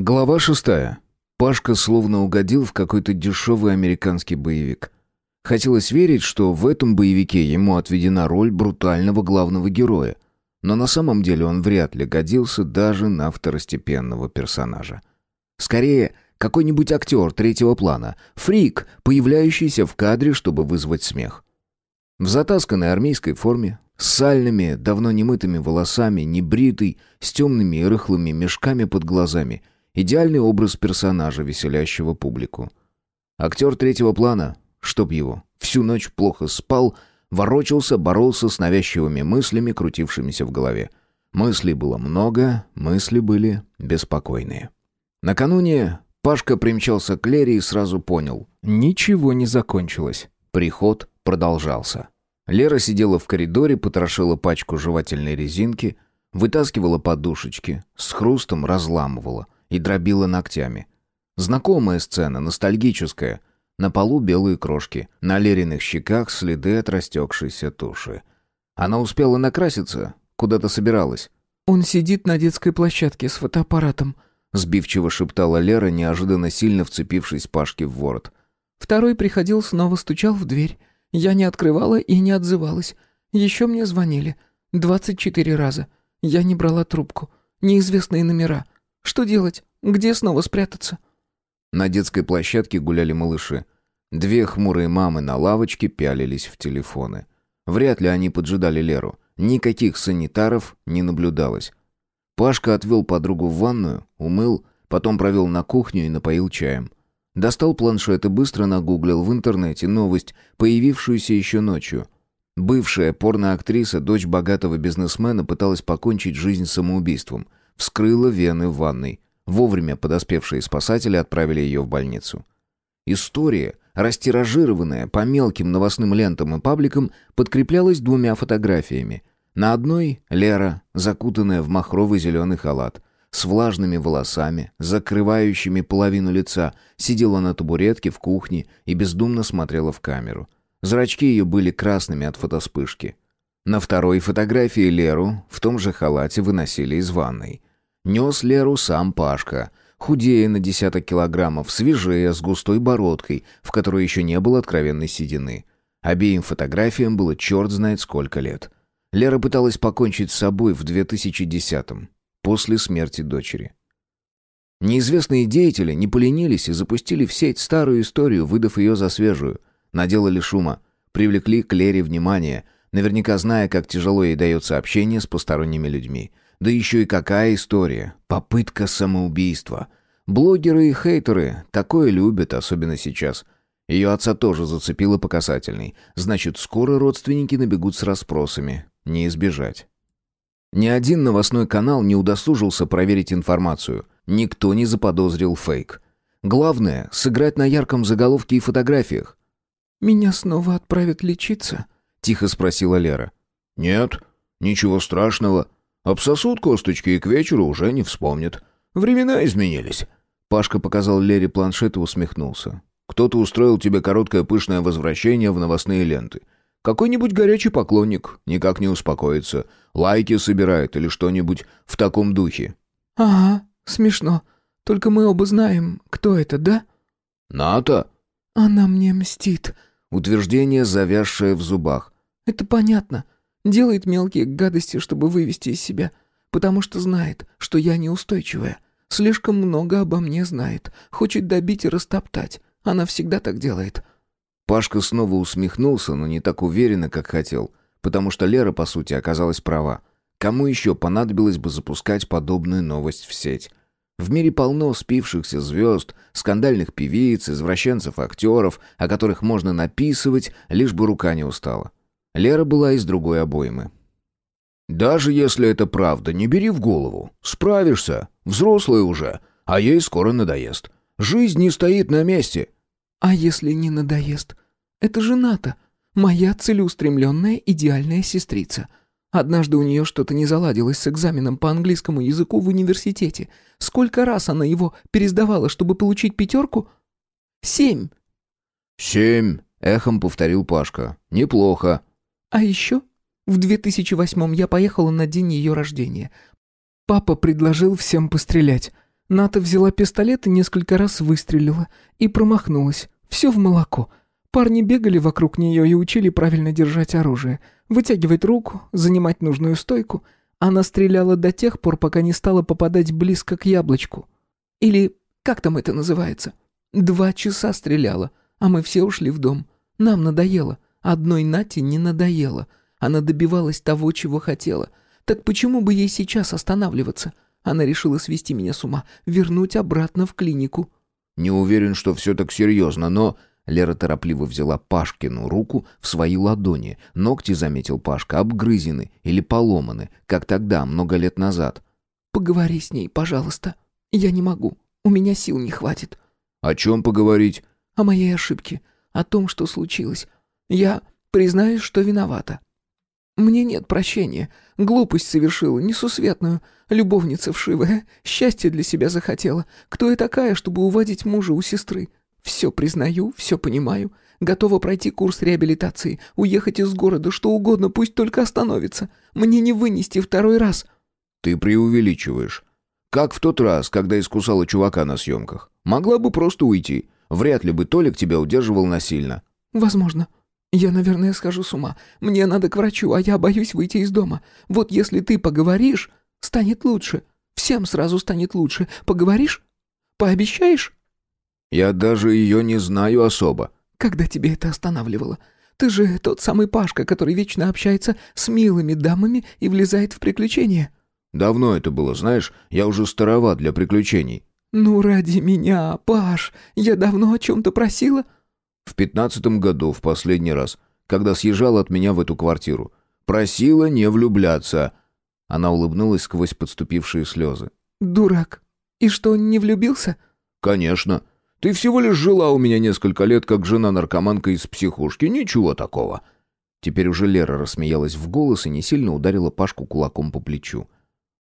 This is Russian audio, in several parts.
Глава шестая. Пашка словно угодил в какой-то дешевый американский боевик. Хотелось верить, что в этом боевике ему отведена роль брутального главного героя, но на самом деле он вряд ли годился даже на второстепенного персонажа. Скорее, какой-нибудь актер третьего плана, фрик, появляющийся в кадре, чтобы вызвать смех. В затасканной армейской форме, с сальными, давно немытыми волосами, небритый, с темными и рыхлыми мешками под глазами – Идеальный образ персонажа, веселящего публику. Актер третьего плана, чтоб его, всю ночь плохо спал, ворочался, боролся с навязчивыми мыслями, крутившимися в голове. Мыслей было много, мысли были беспокойные. Накануне Пашка примчался к Лере и сразу понял. Ничего не закончилось. Приход продолжался. Лера сидела в коридоре, потрошила пачку жевательной резинки, вытаскивала подушечки, с хрустом разламывала — и дробила ногтями. Знакомая сцена, ностальгическая. На полу белые крошки, на Лериных щеках следы от растекшейся туши. Она успела накраситься, куда-то собиралась. «Он сидит на детской площадке с фотоаппаратом», сбивчиво шептала Лера, неожиданно сильно вцепившись Пашке в ворот. «Второй приходил, снова стучал в дверь. Я не открывала и не отзывалась. Еще мне звонили. Двадцать четыре раза. Я не брала трубку. Неизвестные номера. Что делать? Где снова спрятаться?» На детской площадке гуляли малыши. Две хмурые мамы на лавочке пялились в телефоны. Вряд ли они поджидали Леру. Никаких санитаров не наблюдалось. Пашка отвел подругу в ванную, умыл, потом провел на кухню и напоил чаем. Достал планшет и быстро нагуглил в интернете новость, появившуюся еще ночью. Бывшая порноактриса, дочь богатого бизнесмена, пыталась покончить жизнь самоубийством – вскрыла вены в ванной. Вовремя подоспевшие спасатели отправили ее в больницу. История, растиражированная по мелким новостным лентам и пабликам, подкреплялась двумя фотографиями. На одной — Лера, закутанная в махровый зеленый халат, с влажными волосами, закрывающими половину лица, сидела на табуретке в кухне и бездумно смотрела в камеру. Зрачки ее были красными от фотоспышки. На второй фотографии Леру в том же халате выносили из ванной. Нес Леру сам Пашка, худее на десяток килограммов, свежее, с густой бородкой, в которой еще не было откровенной седины. Обеим фотографиям было черт знает сколько лет. Лера пыталась покончить с собой в 2010-м, после смерти дочери. Неизвестные деятели не поленились и запустили в сеть старую историю, выдав ее за свежую. Наделали шума, привлекли к Лере внимание, наверняка зная, как тяжело ей дается общение с посторонними людьми. Да еще и какая история. Попытка самоубийства. Блогеры и хейтеры такое любят, особенно сейчас. Ее отца тоже зацепило по касательной. Значит, скоро родственники набегут с расспросами. Не избежать. Ни один новостной канал не удосужился проверить информацию. Никто не заподозрил фейк. Главное — сыграть на ярком заголовке и фотографиях. «Меня снова отправят лечиться?» — тихо спросила Лера. «Нет, ничего страшного», Обсосут косточки и к вечеру уже не вспомнят. Времена изменились». Пашка показал Лере планшет и усмехнулся. «Кто-то устроил тебе короткое пышное возвращение в новостные ленты. Какой-нибудь горячий поклонник никак не успокоится. Лайки собирает или что-нибудь в таком духе». «Ага, смешно. Только мы оба знаем, кто это, да?» «Ната?» «Она мне мстит». Утверждение, завязшее в зубах. «Это понятно. Делает мелкие гадости, чтобы вывести из себя, потому что знает, что я неустойчивая. Слишком много обо мне знает, хочет добить и растоптать. Она всегда так делает». Пашка снова усмехнулся, но не так уверенно, как хотел, потому что Лера, по сути, оказалась права. Кому еще понадобилось бы запускать подобную новость в сеть? В мире полно спившихся звезд, скандальных певиц, извращенцев-актеров, о которых можно написывать, лишь бы рука не устала. Лера была из другой обоймы. «Даже если это правда, не бери в голову. Справишься. Взрослая уже. А ей скоро надоест. Жизнь не стоит на месте». «А если не надоест? Это жена-то. Моя целеустремленная идеальная сестрица. Однажды у нее что-то не заладилось с экзаменом по английскому языку в университете. Сколько раз она его пересдавала, чтобы получить пятерку? Семь». «Семь», — эхом повторил Пашка. «Неплохо». А еще в 2008-м я поехала на день ее рождения. Папа предложил всем пострелять. Ната взяла пистолет и несколько раз выстрелила. И промахнулась. Все в молоко. Парни бегали вокруг нее и учили правильно держать оружие. Вытягивать руку, занимать нужную стойку. Она стреляла до тех пор, пока не стала попадать близко к яблочку. Или как там это называется? Два часа стреляла, а мы все ушли в дом. Нам надоело. Одной Нате не надоело. Она добивалась того, чего хотела. Так почему бы ей сейчас останавливаться? Она решила свести меня с ума, вернуть обратно в клинику. Не уверен, что все так серьезно, но... Лера торопливо взяла Пашкину руку в свои ладони. Ногти, заметил Пашка, обгрызены или поломаны, как тогда, много лет назад. «Поговори с ней, пожалуйста. Я не могу. У меня сил не хватит». «О чем поговорить?» «О моей ошибке. О том, что случилось. Я признаюсь, что виновата. Мне нет прощения. Глупость совершила, несусветную. Любовница вшивая. Счастье для себя захотела. Кто я такая, чтобы уводить мужа у сестры? Все признаю, все понимаю. Готова пройти курс реабилитации, уехать из города, что угодно, пусть только остановится. Мне не вынести второй раз. Ты преувеличиваешь. Как в тот раз, когда искусала чувака на съемках. Могла бы просто уйти. Вряд ли бы Толик тебя удерживал насильно. Возможно. «Я, наверное, схожу с ума. Мне надо к врачу, а я боюсь выйти из дома. Вот если ты поговоришь, станет лучше. Всем сразу станет лучше. Поговоришь? Пообещаешь?» «Я даже ее не знаю особо». «Когда тебе это останавливало? Ты же тот самый Пашка, который вечно общается с милыми дамами и влезает в приключения». «Давно это было, знаешь, я уже староват для приключений». «Ну, ради меня, Паш, я давно о чем-то просила?» В пятнадцатом году, в последний раз, когда съезжала от меня в эту квартиру. Просила не влюбляться. Она улыбнулась сквозь подступившие слезы. «Дурак. И что, не влюбился?» «Конечно. Ты всего лишь жила у меня несколько лет, как жена-наркоманка из психушки. Ничего такого». Теперь уже Лера рассмеялась в голос и не сильно ударила Пашку кулаком по плечу.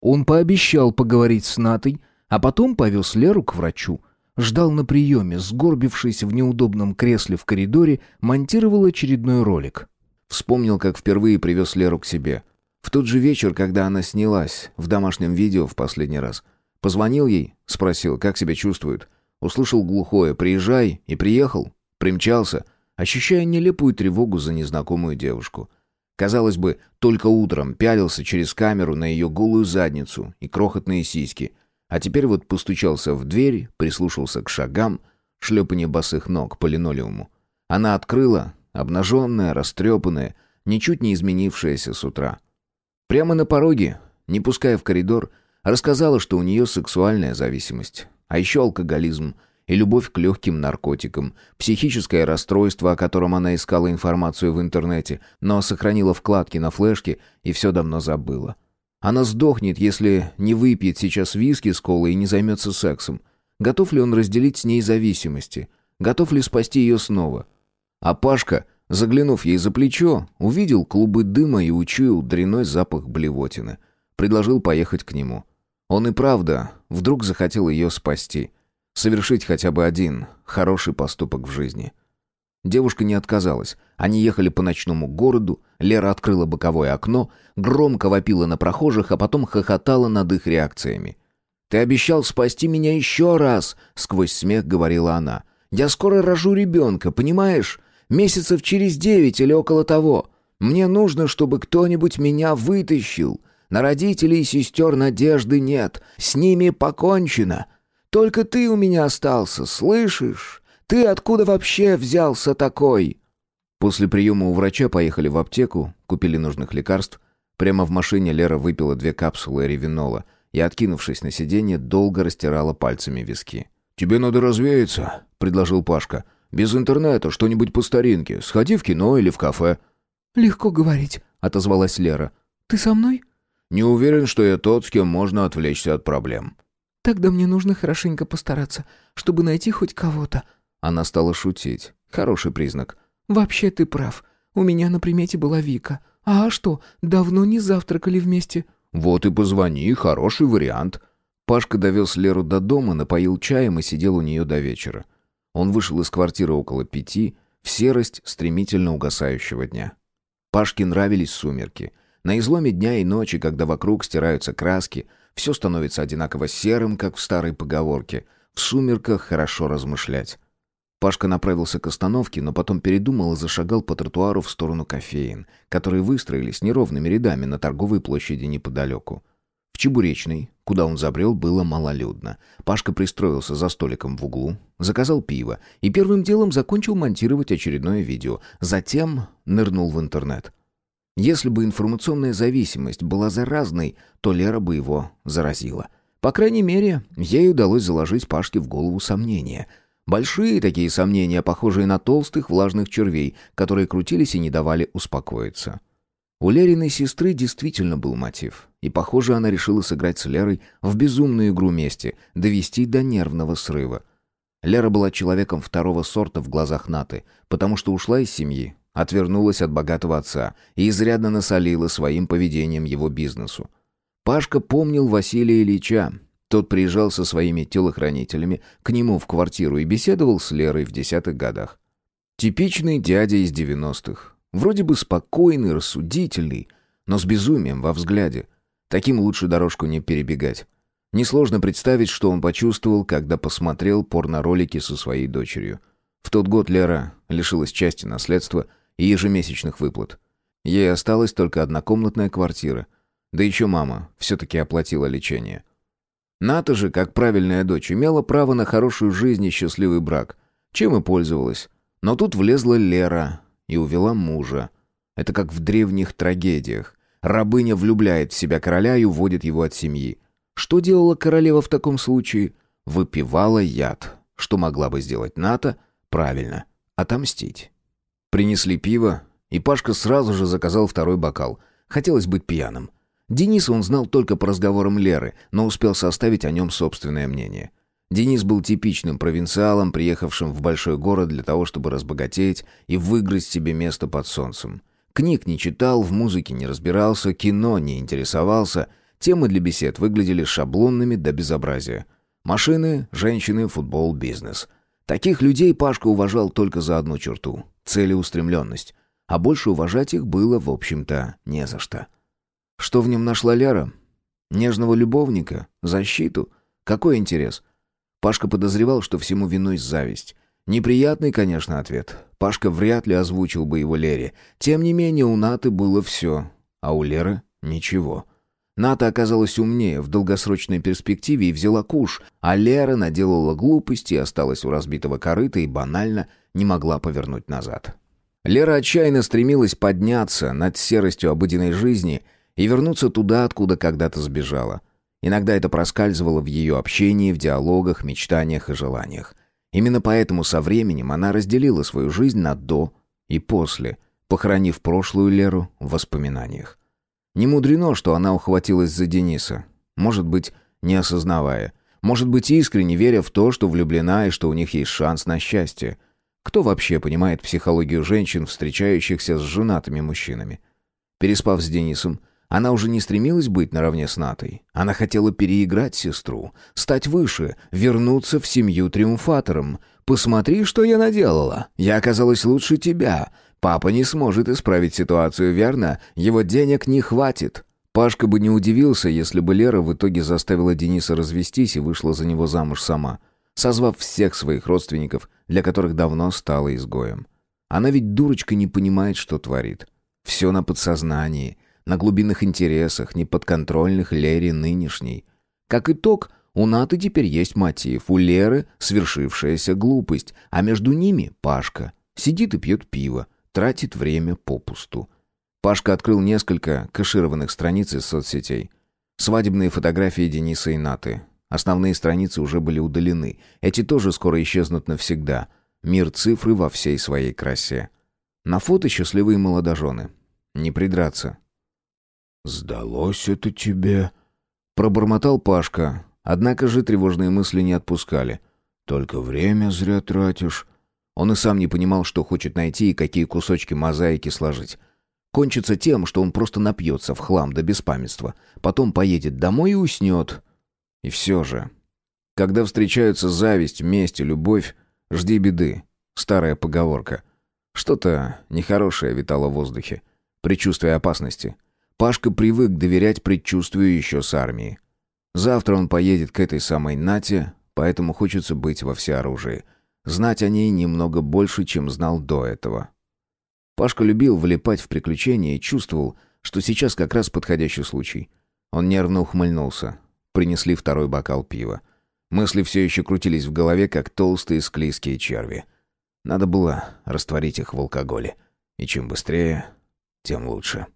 Он пообещал поговорить с Натой, а потом повез Леру к врачу ждал на приеме, сгорбившись в неудобном кресле в коридоре, монтировал очередной ролик. Вспомнил, как впервые привез Леру к себе. В тот же вечер, когда она снялась, в домашнем видео в последний раз. Позвонил ей, спросил, как себя чувствует. Услышал глухое «приезжай» и приехал. Примчался, ощущая нелепую тревогу за незнакомую девушку. Казалось бы, только утром пялился через камеру на ее голую задницу и крохотные сиськи – а теперь вот постучался в дверь, прислушался к шагам, шлепанье босых ног по линолеуму. Она открыла, обнаженная, растрепанная, ничуть не изменившаяся с утра. Прямо на пороге, не пуская в коридор, рассказала, что у нее сексуальная зависимость, а еще алкоголизм и любовь к легким наркотикам, психическое расстройство, о котором она искала информацию в интернете, но сохранила вкладки на флешке и все давно забыла. Она сдохнет, если не выпьет сейчас виски с колой и не займется сексом. Готов ли он разделить с ней зависимости? Готов ли спасти ее снова? А Пашка, заглянув ей за плечо, увидел клубы дыма и учуял дряной запах блевотины. Предложил поехать к нему. Он и правда вдруг захотел ее спасти. Совершить хотя бы один хороший поступок в жизни. Девушка не отказалась. Они ехали по ночному городу, Лера открыла боковое окно, громко вопила на прохожих, а потом хохотала над их реакциями. «Ты обещал спасти меня еще раз!» — сквозь смех говорила она. «Я скоро рожу ребенка, понимаешь? Месяцев через девять или около того. Мне нужно, чтобы кто-нибудь меня вытащил. На родителей и сестер надежды нет. С ними покончено. Только ты у меня остался, слышишь? Ты откуда вообще взялся такой?» После приема у врача поехали в аптеку, купили нужных лекарств. Прямо в машине Лера выпила две капсулы ревинола и, откинувшись на сиденье, долго растирала пальцами виски. «Тебе надо развеяться», — предложил Пашка. «Без интернета, что-нибудь по старинке. Сходи в кино или в кафе». «Легко говорить», — отозвалась Лера. «Ты со мной?» «Не уверен, что я тот, с кем можно отвлечься от проблем». «Тогда мне нужно хорошенько постараться, чтобы найти хоть кого-то». Она стала шутить. Хороший признак. «Вообще ты прав. У меня на примете была Вика. А что, давно не завтракали вместе?» «Вот и позвони, хороший вариант». Пашка довез Леру до дома, напоил чаем и сидел у нее до вечера. Он вышел из квартиры около пяти, в серость стремительно угасающего дня. Пашке нравились сумерки. На изломе дня и ночи, когда вокруг стираются краски, Все становится одинаково серым, как в старой поговорке. В сумерках хорошо размышлять. Пашка направился к остановке, но потом передумал и зашагал по тротуару в сторону кофеин, которые выстроились неровными рядами на торговой площади неподалеку. В Чебуречной, куда он забрел, было малолюдно. Пашка пристроился за столиком в углу, заказал пиво и первым делом закончил монтировать очередное видео. Затем нырнул в интернет. Если бы информационная зависимость была заразной, то Лера бы его заразила. По крайней мере, ей удалось заложить Пашке в голову сомнения. Большие такие сомнения, похожие на толстых влажных червей, которые крутились и не давали успокоиться. У Лериной сестры действительно был мотив, и, похоже, она решила сыграть с Лерой в безумную игру мести, довести до нервного срыва. Лера была человеком второго сорта в глазах Наты, потому что ушла из семьи, отвернулась от богатого отца и изрядно насолила своим поведением его бизнесу. Пашка помнил Василия Ильича. Тот приезжал со своими телохранителями к нему в квартиру и беседовал с Лерой в десятых годах. Типичный дядя из девяностых. Вроде бы спокойный, рассудительный, но с безумием во взгляде. Таким лучше дорожку не перебегать. Несложно представить, что он почувствовал, когда посмотрел порноролики со своей дочерью. В тот год Лера лишилась части наследства и ежемесячных выплат. Ей осталась только однокомнатная квартира. Да еще мама все-таки оплатила лечение. Ната же, как правильная дочь, имела право на хорошую жизнь и счастливый брак, чем и пользовалась. Но тут влезла Лера, и увела мужа. Это как в древних трагедиях. Рабыня влюбляет в себя короля и уводит его от семьи. Что делала королева в таком случае? Выпивала яд. Что могла бы сделать Ната? Правильно, отомстить. Принесли пиво, и Пашка сразу же заказал второй бокал. Хотелось быть пьяным. Дениса он знал только по разговорам Леры, но успел составить о нем собственное мнение. Денис был типичным провинциалом, приехавшим в большой город для того, чтобы разбогатеть и выиграть себе место под солнцем. Книг не читал, в музыке не разбирался, кино не интересовался. Темы для бесед выглядели шаблонными до безобразия. Машины, женщины, футбол, бизнес. Таких людей Пашка уважал только за одну черту — целеустремленность. А больше уважать их было, в общем-то, не за что. Что в нем нашла Лера? Нежного любовника? Защиту? Какой интерес? — Пашка подозревал, что всему виной зависть. Неприятный, конечно, ответ. Пашка вряд ли озвучил бы его Лере. Тем не менее, у Наты было все, а у Леры — ничего. Ната оказалась умнее в долгосрочной перспективе и взяла куш, а Лера наделала глупости, осталась у разбитого корыта и банально не могла повернуть назад. Лера отчаянно стремилась подняться над серостью обыденной жизни и вернуться туда, откуда когда-то сбежала — Иногда это проскальзывало в ее общении, в диалогах, мечтаниях и желаниях. Именно поэтому со временем она разделила свою жизнь на «до» и «после», похоронив прошлую Леру в воспоминаниях. Не мудрено, что она ухватилась за Дениса. Может быть, не осознавая. Может быть, искренне веря в то, что влюблена и что у них есть шанс на счастье. Кто вообще понимает психологию женщин, встречающихся с женатыми мужчинами? Переспав с Денисом, она уже не стремилась быть наравне с Натой. Она хотела переиграть сестру, стать выше, вернуться в семью триумфатором. «Посмотри, что я наделала. Я оказалась лучше тебя. Папа не сможет исправить ситуацию, верно? Его денег не хватит». Пашка бы не удивился, если бы Лера в итоге заставила Дениса развестись и вышла за него замуж сама, созвав всех своих родственников, для которых давно стала изгоем. Она ведь дурочка не понимает, что творит. Все на подсознании — на глубинных интересах, неподконтрольных Лере нынешней. Как итог, у Наты теперь есть мотив, у Леры свершившаяся глупость, а между ними Пашка. Сидит и пьет пиво, тратит время попусту. Пашка открыл несколько кэшированных страниц из соцсетей. Свадебные фотографии Дениса и Наты. Основные страницы уже были удалены. Эти тоже скоро исчезнут навсегда. Мир цифры во всей своей красе. На фото счастливые молодожены. Не придраться. «Сдалось это тебе?» Пробормотал Пашка. Однако же тревожные мысли не отпускали. «Только время зря тратишь». Он и сам не понимал, что хочет найти и какие кусочки мозаики сложить. Кончится тем, что он просто напьется в хлам до беспамятства. Потом поедет домой и уснет. И все же. Когда встречаются зависть, месть и любовь, жди беды. Старая поговорка. Что-то нехорошее витало в воздухе. Предчувствие опасности. Пашка привык доверять предчувствию еще с армии. Завтра он поедет к этой самой Нате, поэтому хочется быть во всеоружии. Знать о ней немного больше, чем знал до этого. Пашка любил влипать в приключения и чувствовал, что сейчас как раз подходящий случай. Он нервно ухмыльнулся. Принесли второй бокал пива. Мысли все еще крутились в голове, как толстые склизкие черви. Надо было растворить их в алкоголе. И чем быстрее, тем лучше.